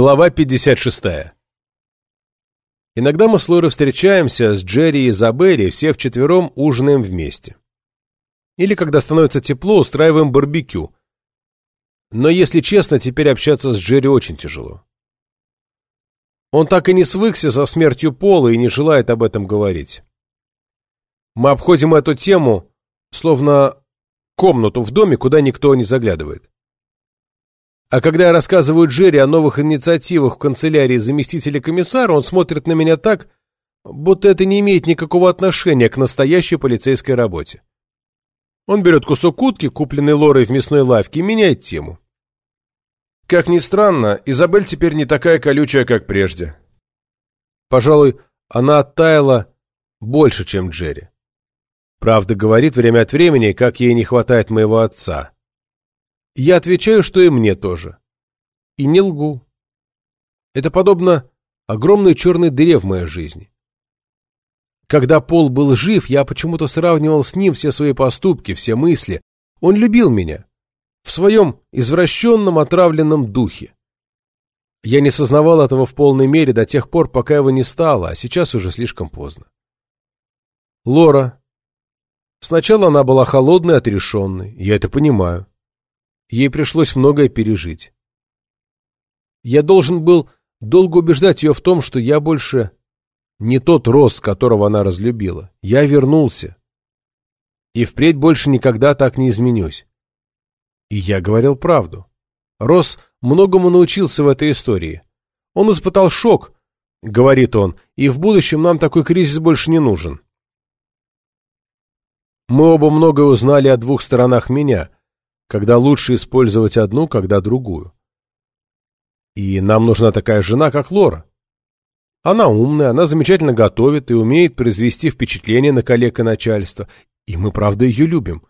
Глава 56. Иногда мы с Лорой встречаемся с Джерри и Изабелли, все вчетвером ужинаем вместе. Или, когда становится тепло, устраиваем барбекю. Но, если честно, теперь общаться с Джерри очень тяжело. Он так и не свыкся со смертью Пола и не желает об этом говорить. Мы обходим эту тему, словно комнату в доме, куда никто не заглядывает. А когда я рассказываю Джерри о новых инициативах в канцелярии заместителя комиссара, он смотрит на меня так, будто это не имеет никакого отношения к настоящей полицейской работе. Он берет кусок утки, купленный Лорой в мясной лавке, и меняет тему. Как ни странно, Изабель теперь не такая колючая, как прежде. Пожалуй, она оттаяла больше, чем Джерри. Правда, говорит время от времени, как ей не хватает моего отца. Я отвечаю, что и мне тоже. И не лгу. Это подобно огромной черной дыре в моей жизни. Когда Пол был жив, я почему-то сравнивал с ним все свои поступки, все мысли. Он любил меня. В своем извращенном, отравленном духе. Я не сознавал этого в полной мере до тех пор, пока его не стало, а сейчас уже слишком поздно. Лора. Сначала она была холодной, отрешенной. Я это понимаю. Ей пришлось многое пережить. Я должен был долго убеждать ее в том, что я больше не тот Рос, которого она разлюбила. Я вернулся. И впредь больше никогда так не изменюсь. И я говорил правду. Рос многому научился в этой истории. Он испытал шок, говорит он, и в будущем нам такой кризис больше не нужен. Мы оба многое узнали о двух сторонах меня, когда лучше использовать одну, когда другую. И нам нужна такая жена, как Лора. Она умная, она замечательно готовит и умеет произвести впечатление на коллег и начальство. И мы, правда, ее любим.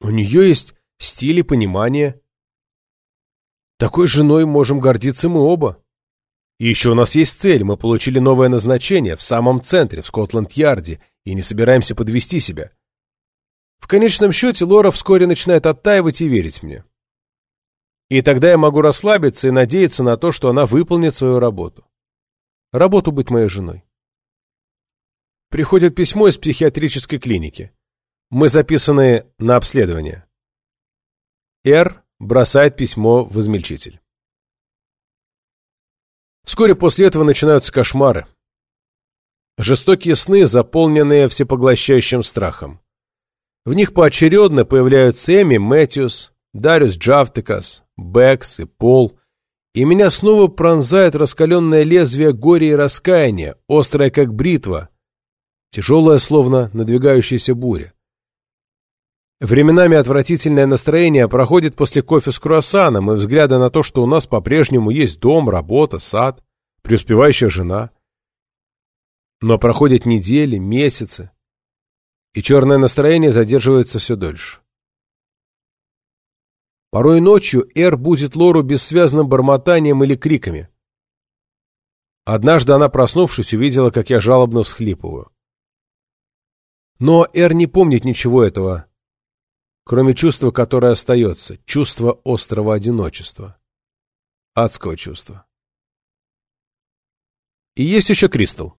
У нее есть стиль и понимание. Такой женой можем гордиться мы оба. И еще у нас есть цель. Мы получили новое назначение в самом центре, в Скотланд-Ярде, и не собираемся подвести себя. В конечном счете Лора вскоре начинает оттаивать и верить мне. И тогда я могу расслабиться и надеяться на то, что она выполнит свою работу. Работу быть моей женой. Приходит письмо из психиатрической клиники. Мы записаны на обследование. Р бросает письмо в измельчитель. Вскоре после этого начинаются кошмары. Жестокие сны, заполненные всепоглощающим страхом. В них поочередно появляются Эми Мэтьюс, Дариус Джавтекас, Бэкс и Пол, и меня снова пронзает раскаленное лезвие горя и раскаяния, острое как бритва, тяжелое, словно надвигающаяся буря. Временами отвратительное настроение проходит после кофе с круассаном и взгляда на то, что у нас по-прежнему есть дом, работа, сад, преуспевающая жена. Но проходят недели, месяцы, и черное настроение задерживается все дольше. Порой ночью Эр будет Лору бессвязным бормотанием или криками. Однажды она, проснувшись, увидела, как я жалобно всхлипываю. Но Эр не помнит ничего этого, кроме чувства, которое остается, чувства острого одиночества. Адского чувства. И есть еще Кристал.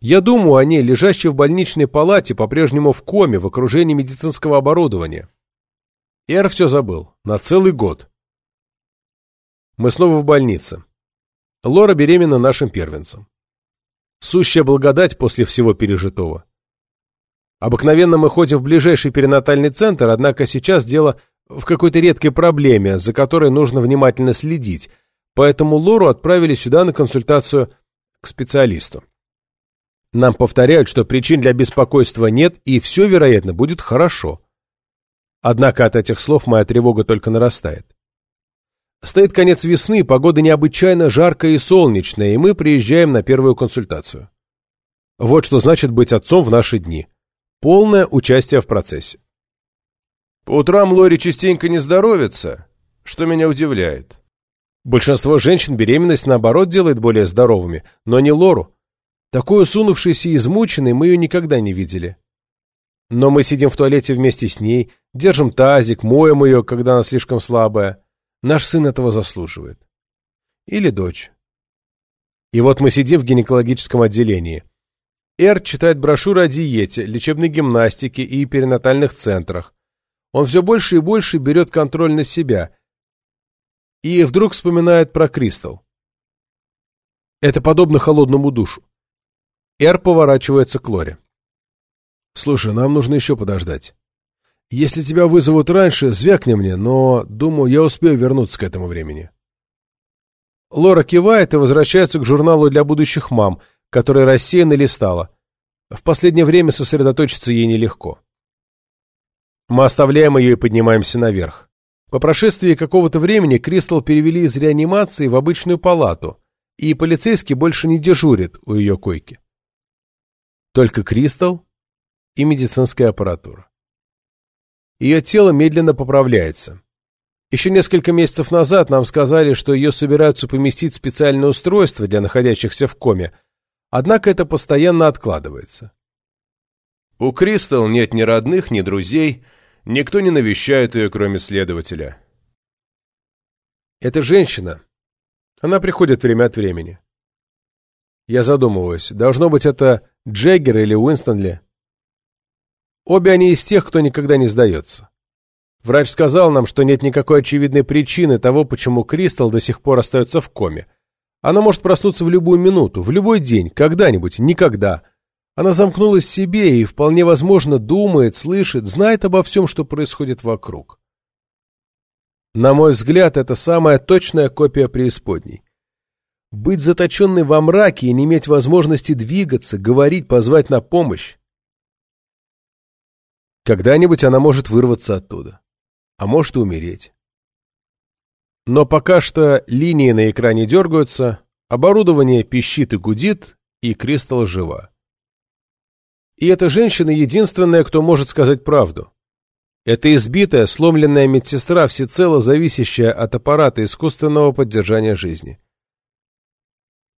Я думаю о ней, лежащей в больничной палате, по-прежнему в коме, в окружении медицинского оборудования. Эр все забыл. На целый год. Мы снова в больнице. Лора беременна нашим первенцем. Сущая благодать после всего пережитого. Обыкновенно мы ходим в ближайший перинатальный центр, однако сейчас дело в какой-то редкой проблеме, за которой нужно внимательно следить, поэтому Лору отправили сюда на консультацию к специалисту. Нам повторяют, что причин для беспокойства нет, и все, вероятно, будет хорошо. Однако от этих слов моя тревога только нарастает. Стоит конец весны, погода необычайно жаркая и солнечная, и мы приезжаем на первую консультацию. Вот что значит быть отцом в наши дни. Полное участие в процессе. По утрам Лори частенько не здоровится, что меня удивляет. Большинство женщин беременность, наоборот, делает более здоровыми, но не Лору. Такой усунувшейся и измученной мы ее никогда не видели. Но мы сидим в туалете вместе с ней, держим тазик, моем ее, когда она слишком слабая. Наш сын этого заслуживает. или дочь. И вот мы сидим в гинекологическом отделении. Эр читает брошюры о диете, лечебной гимнастике и перинатальных центрах. Он все больше и больше берет контроль на себя. И вдруг вспоминает про Кристал. Это подобно холодному душу. Эр поворачивается к Лоре. «Слушай, нам нужно еще подождать. Если тебя вызовут раньше, звякни мне, но, думаю, я успею вернуться к этому времени». Лора кивает и возвращается к журналу для будущих мам, который рассеянно листала. В последнее время сосредоточиться ей нелегко. Мы оставляем ее и поднимаемся наверх. По прошествии какого-то времени Кристал перевели из реанимации в обычную палату, и полицейский больше не дежурит у ее койки. Только Кристал и медицинская аппаратура. Ее тело медленно поправляется. Еще несколько месяцев назад нам сказали, что ее собираются поместить в специальное устройство для находящихся в коме, однако это постоянно откладывается. У Кристал нет ни родных, ни друзей, никто не навещает ее, кроме следователя. Эта женщина, она приходит время от времени. Я задумываюсь, должно быть это Джеггер или Уинстонли. Обе они из тех, кто никогда не сдается. Врач сказал нам, что нет никакой очевидной причины того, почему Кристал до сих пор остается в коме. Она может проснуться в любую минуту, в любой день, когда-нибудь, никогда. Она замкнулась в себе и, вполне возможно, думает, слышит, знает обо всем, что происходит вокруг. На мой взгляд, это самая точная копия преисподней. Быть заточенной во мраке и не иметь возможности двигаться, говорить, позвать на помощь когда-нибудь она может вырваться оттуда. А может и умереть. Но пока что линии на экране дергаются, оборудование пищит и гудит, и Кристалл жива. И эта женщина единственная, кто может сказать правду. Это избитая, сломленная медсестра, всецело зависящая от аппарата искусственного поддержания жизни.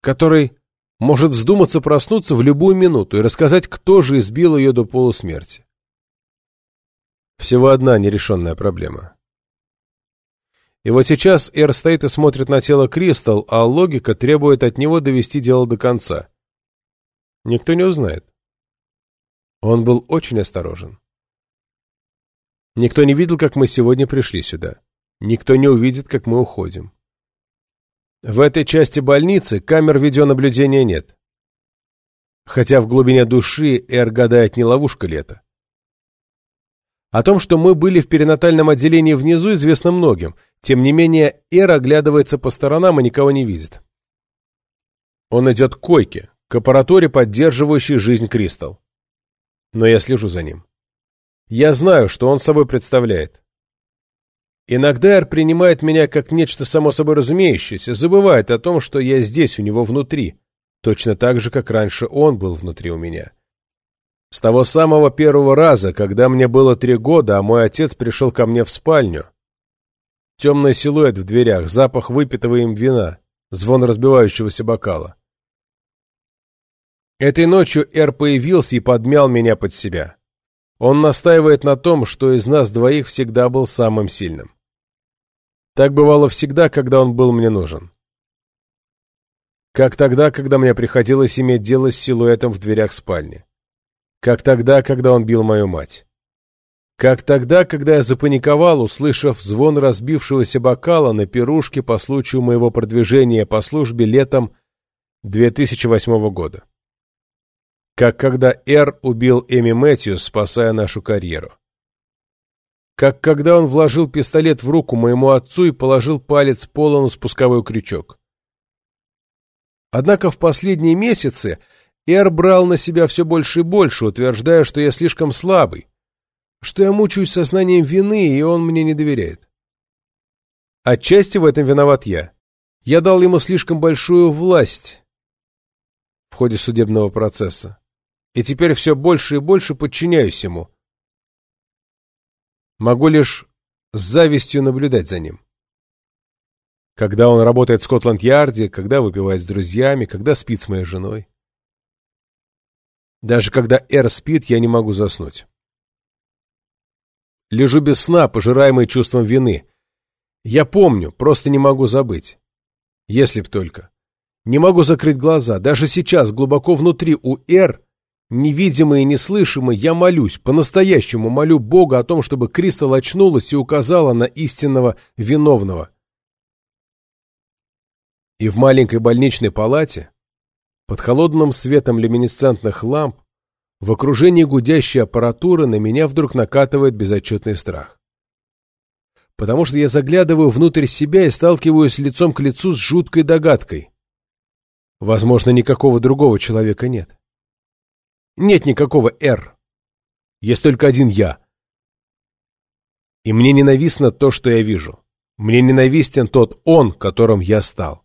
Который может вздуматься проснуться в любую минуту и рассказать, кто же избил ее до полусмерти. Всего одна нерешенная проблема. И вот сейчас Эр стоит и смотрит на тело Кристал, а логика требует от него довести дело до конца. Никто не узнает. Он был очень осторожен. Никто не видел, как мы сегодня пришли сюда. Никто не увидит, как мы уходим. В этой части больницы камер видеонаблюдения нет. Хотя в глубине души Эр гадает, не ловушка ли это. О том, что мы были в перинатальном отделении внизу, известно многим. Тем не менее, Эр оглядывается по сторонам и никого не видит. Он идет к койке, к аппаратуре, поддерживающей жизнь Кристал. Но я слежу за ним. Я знаю, что он собой представляет. Иногда Эр принимает меня как нечто само собой разумеющееся, забывает о том, что я здесь, у него внутри, точно так же, как раньше он был внутри у меня. С того самого первого раза, когда мне было три года, а мой отец пришел ко мне в спальню. Темный силуэт в дверях, запах выпитого им вина, звон разбивающегося бокала. Этой ночью Эр появился и подмял меня под себя. Он настаивает на том, что из нас двоих всегда был самым сильным. Так бывало всегда, когда он был мне нужен. Как тогда, когда мне приходилось иметь дело с силуэтом в дверях спальни. Как тогда, когда он бил мою мать. Как тогда, когда я запаниковал, услышав звон разбившегося бокала на пирушке по случаю моего продвижения по службе летом 2008 года. Как когда Эр убил Эми Мэтьюс, спасая нашу карьеру. Как когда он вложил пистолет в руку моему отцу и положил палец пола на спусковой крючок. Однако в последние месяцы Эр брал на себя все больше и больше, утверждая, что я слишком слабый, что я мучаюсь сознанием вины, и он мне не доверяет. Отчасти в этом виноват я. Я дал ему слишком большую власть в ходе судебного процесса, и теперь все больше и больше подчиняюсь ему. Могу лишь с завистью наблюдать за ним. Когда он работает в Скотланд-Ярде, когда выпивает с друзьями, когда спит с моей женой. Даже когда Эр спит, я не могу заснуть. Лежу без сна, пожираемый чувством вины. Я помню, просто не могу забыть. Если б только. Не могу закрыть глаза. Даже сейчас, глубоко внутри у Р, невидимый и неслышимый, я молюсь, по-настоящему молю Бога о том, чтобы Кристал очнулась и указала на истинного виновного. И в маленькой больничной палате, под холодным светом люминесцентных ламп, в окружении гудящей аппаратуры на меня вдруг накатывает безотчетный страх. Потому что я заглядываю внутрь себя и сталкиваюсь лицом к лицу с жуткой догадкой. Возможно, никакого другого человека нет. Нет никакого «Р». Есть только один «Я». И мне ненавистно то, что я вижу. Мне ненавистен тот «Он», которым я стал.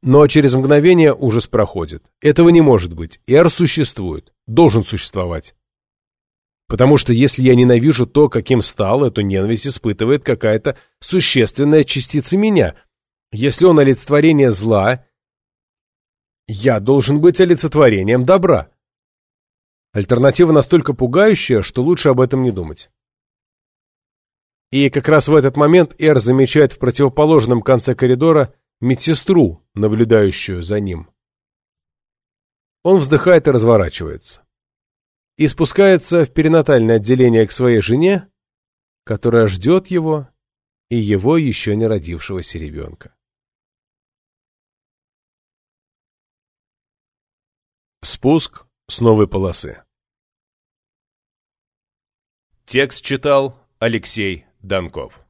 Но через мгновение ужас проходит. Этого не может быть. «Р» существует. Должен существовать. Потому что если я ненавижу то, каким стал, эту ненависть испытывает какая-то существенная частица меня. Если он олицетворение зла, я должен быть олицетворением добра. Альтернатива настолько пугающая, что лучше об этом не думать. И как раз в этот момент Эр замечает в противоположном конце коридора медсестру, наблюдающую за ним. Он вздыхает и разворачивается. И спускается в перинатальное отделение к своей жене, которая ждет его и его еще не родившегося ребенка. Спуск с новой полосы. Текст читал Алексей Донков.